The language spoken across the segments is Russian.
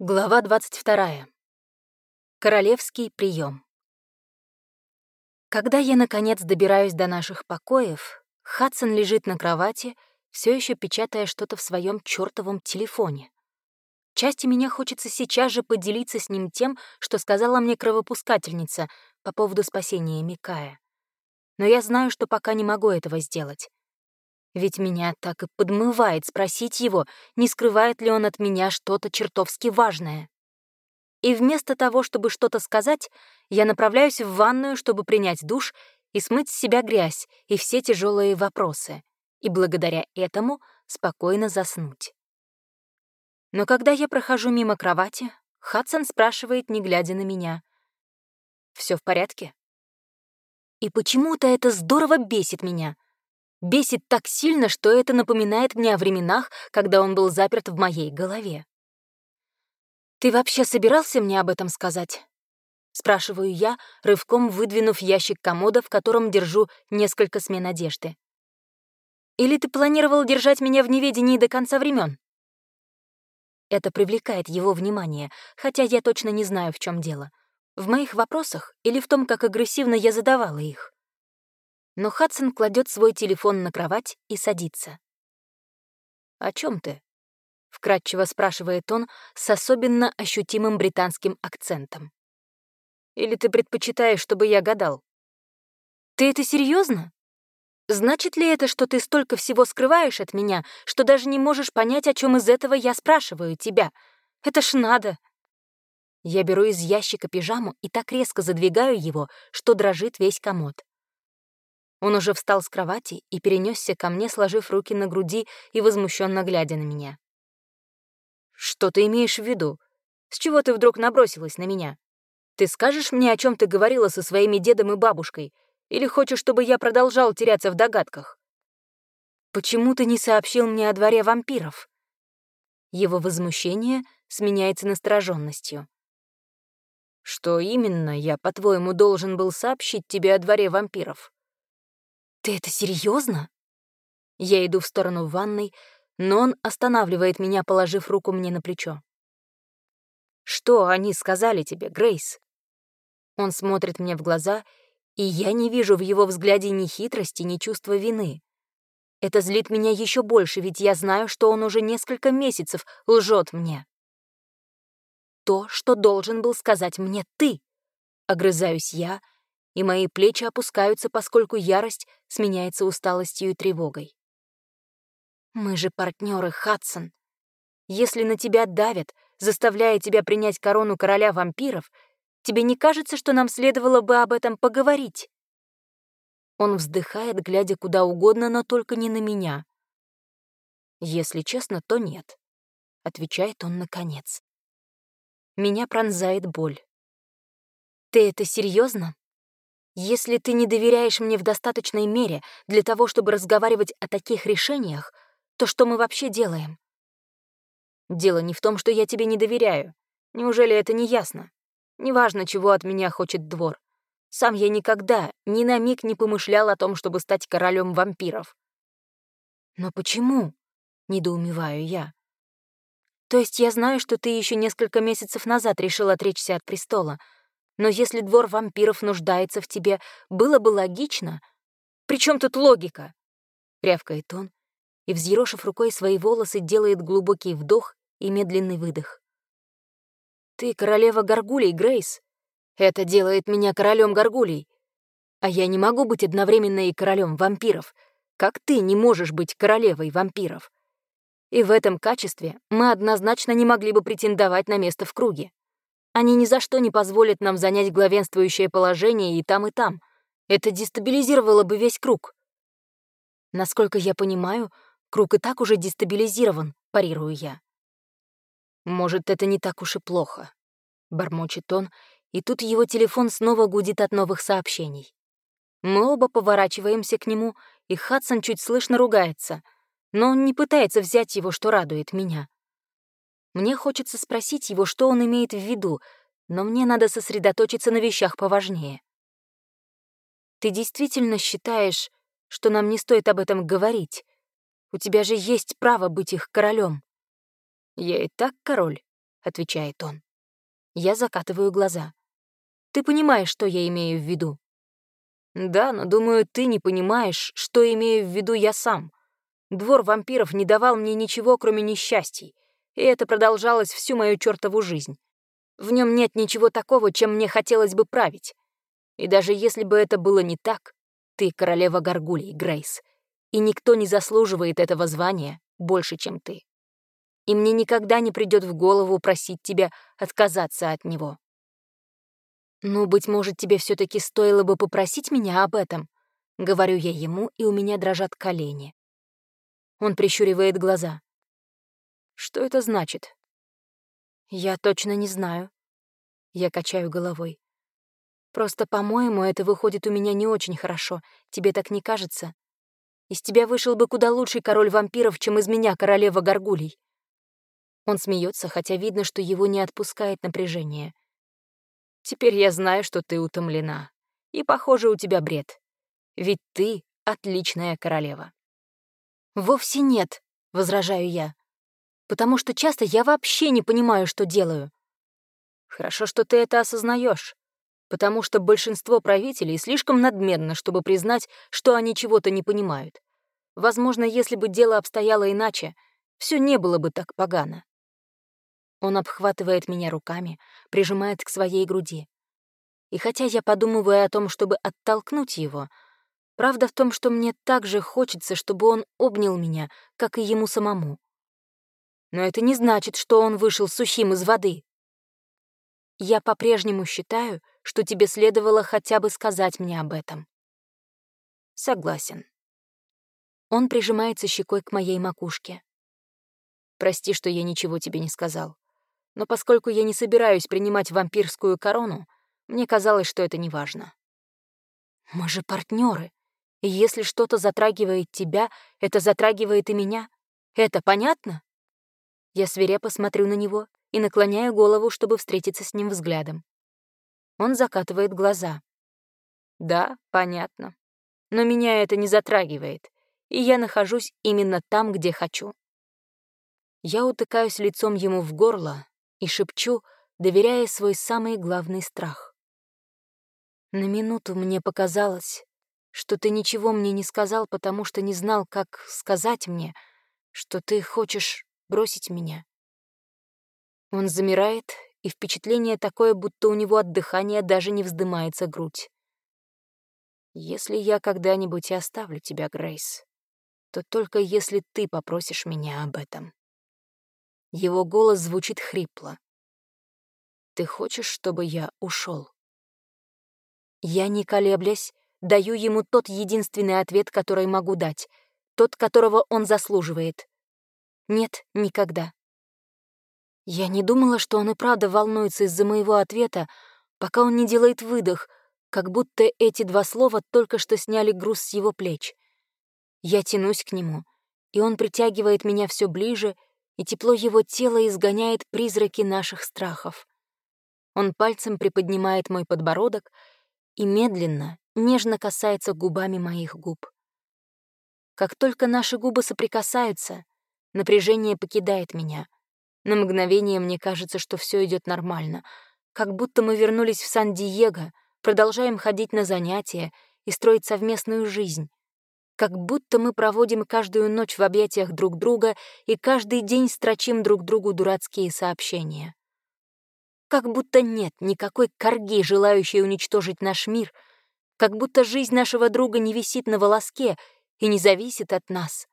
Глава 22. Королевский прием. Когда я, наконец, добираюсь до наших покоев, Хадсон лежит на кровати, все еще печатая что-то в своем чертовом телефоне. Части меня хочется сейчас же поделиться с ним тем, что сказала мне кровопускательница по поводу спасения Микая. Но я знаю, что пока не могу этого сделать. Ведь меня так и подмывает спросить его, не скрывает ли он от меня что-то чертовски важное. И вместо того, чтобы что-то сказать, я направляюсь в ванную, чтобы принять душ и смыть с себя грязь и все тяжелые вопросы, и благодаря этому спокойно заснуть. Но когда я прохожу мимо кровати, Хадсон спрашивает, не глядя на меня. Все в порядке?» И почему-то это здорово бесит меня — Бесит так сильно, что это напоминает мне о временах, когда он был заперт в моей голове. «Ты вообще собирался мне об этом сказать?» Спрашиваю я, рывком выдвинув ящик комода, в котором держу несколько смен одежды. «Или ты планировал держать меня в неведении до конца времен? Это привлекает его внимание, хотя я точно не знаю, в чем дело. В моих вопросах или в том, как агрессивно я задавала их но Хадсон кладет свой телефон на кровать и садится. «О чем ты?» — вкратчиво спрашивает он с особенно ощутимым британским акцентом. «Или ты предпочитаешь, чтобы я гадал?» «Ты это серьезно? Значит ли это, что ты столько всего скрываешь от меня, что даже не можешь понять, о чем из этого я спрашиваю тебя? Это ж надо!» Я беру из ящика пижаму и так резко задвигаю его, что дрожит весь комод. Он уже встал с кровати и перенесся ко мне, сложив руки на груди и возмущенно глядя на меня. «Что ты имеешь в виду? С чего ты вдруг набросилась на меня? Ты скажешь мне, о чем ты говорила со своими дедом и бабушкой, или хочешь, чтобы я продолжал теряться в догадках? Почему ты не сообщил мне о дворе вампиров?» Его возмущение сменяется настороженностью. «Что именно я, по-твоему, должен был сообщить тебе о дворе вампиров?» «Ты это серьезно? Я иду в сторону ванной, но он останавливает меня, положив руку мне на плечо. «Что они сказали тебе, Грейс?» Он смотрит мне в глаза, и я не вижу в его взгляде ни хитрости, ни чувства вины. Это злит меня еще больше, ведь я знаю, что он уже несколько месяцев лжет мне. То, что должен был сказать мне ты, огрызаюсь я, — и мои плечи опускаются, поскольку ярость сменяется усталостью и тревогой. Мы же партнеры, Хадсон. Если на тебя давят, заставляя тебя принять корону короля вампиров, тебе не кажется, что нам следовало бы об этом поговорить? Он вздыхает, глядя куда угодно, но только не на меня. Если честно, то нет, — отвечает он наконец. Меня пронзает боль. Ты это серьезно? Если ты не доверяешь мне в достаточной мере для того, чтобы разговаривать о таких решениях, то что мы вообще делаем? Дело не в том, что я тебе не доверяю. Неужели это не ясно? Неважно, чего от меня хочет двор. Сам я никогда, ни на миг не помышлял о том, чтобы стать королем вампиров. Но почему? Недоумеваю я. То есть я знаю, что ты еще несколько месяцев назад решил отречься от престола — но если двор вампиров нуждается в тебе, было бы логично. Причем тут логика? Рявкает он и, взъерошив рукой свои волосы, делает глубокий вдох и медленный выдох. Ты королева горгулей, Грейс. Это делает меня королем горгулей. А я не могу быть одновременно и королем вампиров, как ты не можешь быть королевой вампиров. И в этом качестве мы однозначно не могли бы претендовать на место в круге. Они ни за что не позволят нам занять главенствующее положение и там, и там. Это дестабилизировало бы весь круг. Насколько я понимаю, круг и так уже дестабилизирован, парирую я. Может, это не так уж и плохо, бормочет он, и тут его телефон снова гудит от новых сообщений. Мы оба поворачиваемся к нему, и Хадсон чуть слышно ругается, но он не пытается взять его, что радует меня. Мне хочется спросить его, что он имеет в виду, но мне надо сосредоточиться на вещах поважнее. Ты действительно считаешь, что нам не стоит об этом говорить? У тебя же есть право быть их королем. Я и так король, отвечает он. Я закатываю глаза. Ты понимаешь, что я имею в виду? Да, но думаю, ты не понимаешь, что имею в виду я сам. Двор вампиров не давал мне ничего, кроме несчастий, и это продолжалось всю мою чертову жизнь. В нем нет ничего такого, чем мне хотелось бы править. И даже если бы это было не так, ты королева горгулей, Грейс, и никто не заслуживает этого звания больше, чем ты. И мне никогда не придет в голову просить тебя отказаться от него. «Ну, быть может, тебе все таки стоило бы попросить меня об этом?» — говорю я ему, и у меня дрожат колени. Он прищуривает глаза. Что это значит? Я точно не знаю. Я качаю головой. Просто, по-моему, это выходит у меня не очень хорошо. Тебе так не кажется? Из тебя вышел бы куда лучший король вампиров, чем из меня королева горгулей. Он смеется, хотя видно, что его не отпускает напряжение. Теперь я знаю, что ты утомлена. И, похоже, у тебя бред. Ведь ты — отличная королева. «Вовсе нет», — возражаю я, «потому что часто я вообще не понимаю, что делаю». «Хорошо, что ты это осознаешь, потому что большинство правителей слишком надменно, чтобы признать, что они чего-то не понимают. Возможно, если бы дело обстояло иначе, все не было бы так погано». Он обхватывает меня руками, прижимает к своей груди. И хотя я подумываю о том, чтобы оттолкнуть его, — Правда в том, что мне так же хочется, чтобы он обнял меня, как и ему самому. Но это не значит, что он вышел сухим из воды. Я по-прежнему считаю, что тебе следовало хотя бы сказать мне об этом. Согласен. Он прижимается щекой к моей макушке. Прости, что я ничего тебе не сказал. Но поскольку я не собираюсь принимать вампирскую корону, мне казалось, что это неважно. Мы же партнеры, и если что-то затрагивает тебя, это затрагивает и меня. Это понятно? Я свирепо смотрю на него и наклоняю голову, чтобы встретиться с ним взглядом. Он закатывает глаза. Да, понятно. Но меня это не затрагивает, и я нахожусь именно там, где хочу. Я утыкаюсь лицом ему в горло и шепчу, доверяя свой самый главный страх. На минуту мне показалось, что ты ничего мне не сказал, потому что не знал, как сказать мне, что ты хочешь бросить меня. Он замирает, и впечатление такое, будто у него от дыхания даже не вздымается грудь. «Если я когда-нибудь и оставлю тебя, Грейс, то только если ты попросишь меня об этом». Его голос звучит хрипло. «Ты хочешь, чтобы я ушел? Я, не колеблясь, даю ему тот единственный ответ, который могу дать, тот, которого он заслуживает. Нет, никогда. Я не думала, что он и правда волнуется из-за моего ответа, пока он не делает выдох, как будто эти два слова только что сняли груз с его плеч. Я тянусь к нему, и он притягивает меня все ближе, и тепло его тела изгоняет призраки наших страхов. Он пальцем приподнимает мой подбородок и медленно, нежно касается губами моих губ. Как только наши губы соприкасаются, напряжение покидает меня. На мгновение мне кажется, что все идет нормально, как будто мы вернулись в Сан-Диего, продолжаем ходить на занятия и строить совместную жизнь. Как будто мы проводим каждую ночь в объятиях друг друга и каждый день строчим друг другу дурацкие сообщения. Как будто нет никакой корги, желающей уничтожить наш мир — как будто жизнь нашего друга не висит на волоске и не зависит от нас.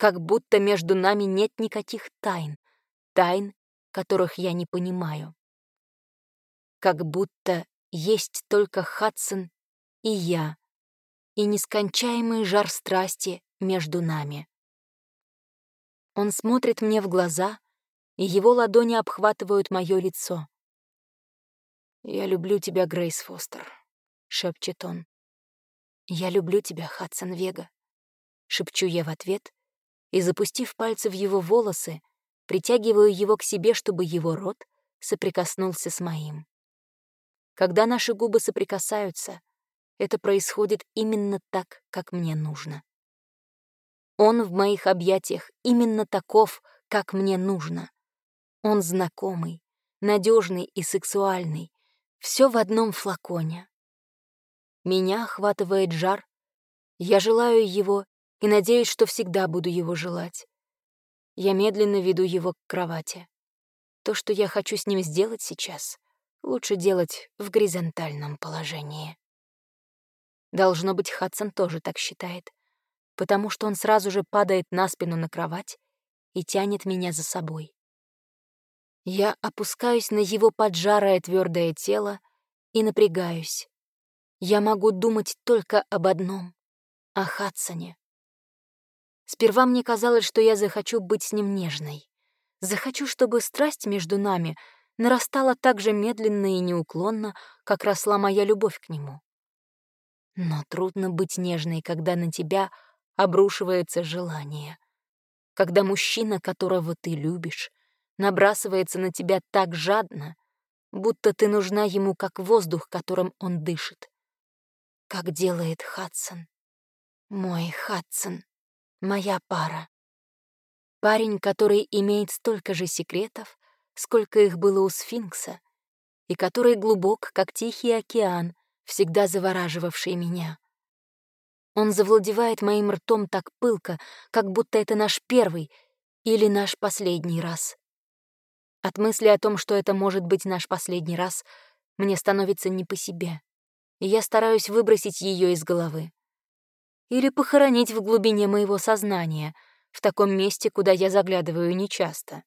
Как будто между нами нет никаких тайн, тайн, которых я не понимаю. Как будто есть только Хадсон и я, и нескончаемый жар страсти между нами. Он смотрит мне в глаза, и его ладони обхватывают мое лицо. «Я люблю тебя, Грейс Фостер», шепчет он. «Я люблю тебя, Хадсон Вега», — шепчу я в ответ, и, запустив пальцы в его волосы, притягиваю его к себе, чтобы его рот соприкоснулся с моим. Когда наши губы соприкасаются, это происходит именно так, как мне нужно. Он в моих объятиях именно таков, как мне нужно. Он знакомый, надежный и сексуальный, все в одном флаконе. Меня охватывает жар, я желаю его и надеюсь, что всегда буду его желать. Я медленно веду его к кровати. То, что я хочу с ним сделать сейчас, лучше делать в горизонтальном положении. Должно быть, Хадсон тоже так считает, потому что он сразу же падает на спину на кровать и тянет меня за собой. Я опускаюсь на его поджарое твердое тело и напрягаюсь. Я могу думать только об одном — о Хадсоне. Сперва мне казалось, что я захочу быть с ним нежной. Захочу, чтобы страсть между нами нарастала так же медленно и неуклонно, как росла моя любовь к нему. Но трудно быть нежной, когда на тебя обрушивается желание. Когда мужчина, которого ты любишь, набрасывается на тебя так жадно, будто ты нужна ему как воздух, которым он дышит. Как делает Хадсон. Мой Хадсон. Моя пара. Парень, который имеет столько же секретов, сколько их было у сфинкса, и который глубок, как тихий океан, всегда завораживавший меня. Он завладевает моим ртом так пылко, как будто это наш первый или наш последний раз. От мысли о том, что это может быть наш последний раз, мне становится не по себе, и я стараюсь выбросить ее из головы. Или похоронить в глубине моего сознания, в таком месте, куда я заглядываю нечасто.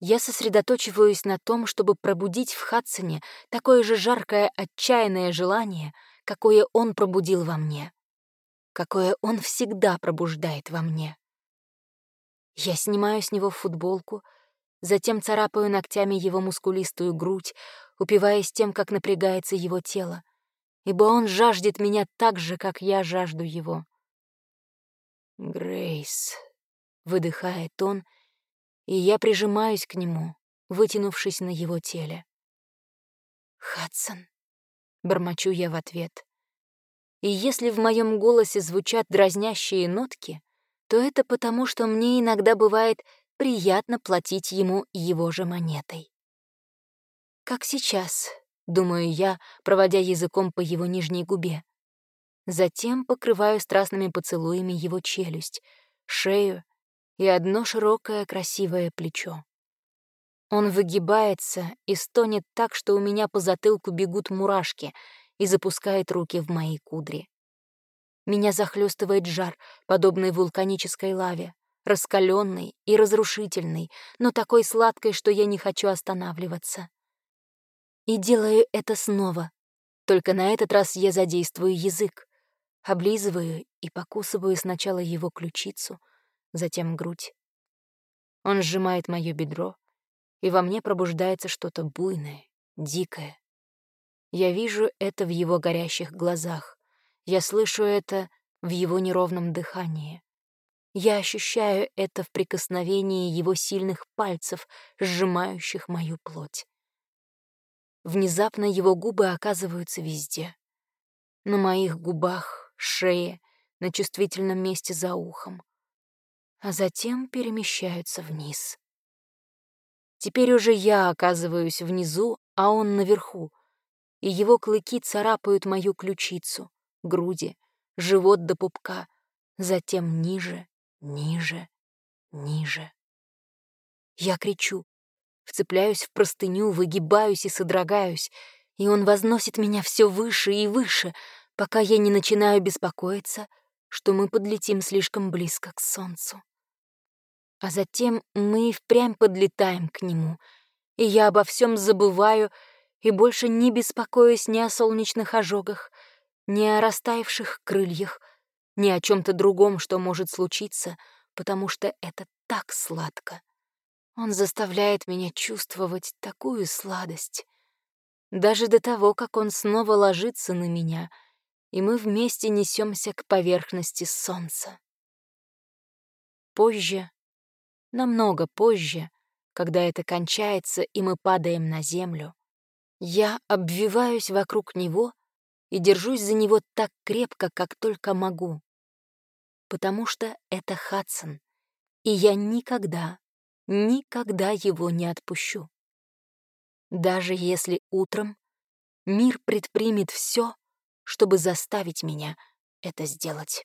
Я сосредоточиваюсь на том, чтобы пробудить в Хадсоне такое же жаркое, отчаянное желание, какое он пробудил во мне, какое он всегда пробуждает во мне. Я снимаю с него футболку, затем царапаю ногтями его мускулистую грудь, упиваясь тем, как напрягается его тело, ибо он жаждет меня так же, как я жажду его. «Грейс», — выдыхает он, — и я прижимаюсь к нему, вытянувшись на его теле. «Хадсон», — бормочу я в ответ. И если в моем голосе звучат дразнящие нотки, то это потому, что мне иногда бывает приятно платить ему его же монетой. Как сейчас, думаю я, проводя языком по его нижней губе. Затем покрываю страстными поцелуями его челюсть, шею и одно широкое красивое плечо. Он выгибается и стонет так, что у меня по затылку бегут мурашки и запускает руки в мои кудри. Меня захлестывает жар, подобный вулканической лаве, раскаленный и разрушительный, но такой сладкой, что я не хочу останавливаться. И делаю это снова, только на этот раз я задействую язык, облизываю и покусываю сначала его ключицу, затем грудь. Он сжимает моё бедро, и во мне пробуждается что-то буйное, дикое. Я вижу это в его горящих глазах, я слышу это в его неровном дыхании. Я ощущаю это в прикосновении его сильных пальцев, сжимающих мою плоть. Внезапно его губы оказываются везде. На моих губах, шее, на чувствительном месте за ухом а затем перемещаются вниз. Теперь уже я оказываюсь внизу, а он наверху, и его клыки царапают мою ключицу, груди, живот до пупка, затем ниже, ниже, ниже. Я кричу, вцепляюсь в простыню, выгибаюсь и содрогаюсь, и он возносит меня все выше и выше, пока я не начинаю беспокоиться, что мы подлетим слишком близко к солнцу. А затем мы и впрямь подлетаем к нему, и я обо всем забываю и больше не беспокоюсь ни о солнечных ожогах, ни о растаявших крыльях, ни о чем то другом, что может случиться, потому что это так сладко. Он заставляет меня чувствовать такую сладость. Даже до того, как он снова ложится на меня, и мы вместе несемся к поверхности солнца. Позже намного позже, когда это кончается и мы падаем на землю, я обвиваюсь вокруг него и держусь за него так крепко, как только могу. Потому что это Хадсон, и я никогда, никогда его не отпущу. даже если утром мир предпримет все, чтобы заставить меня это сделать.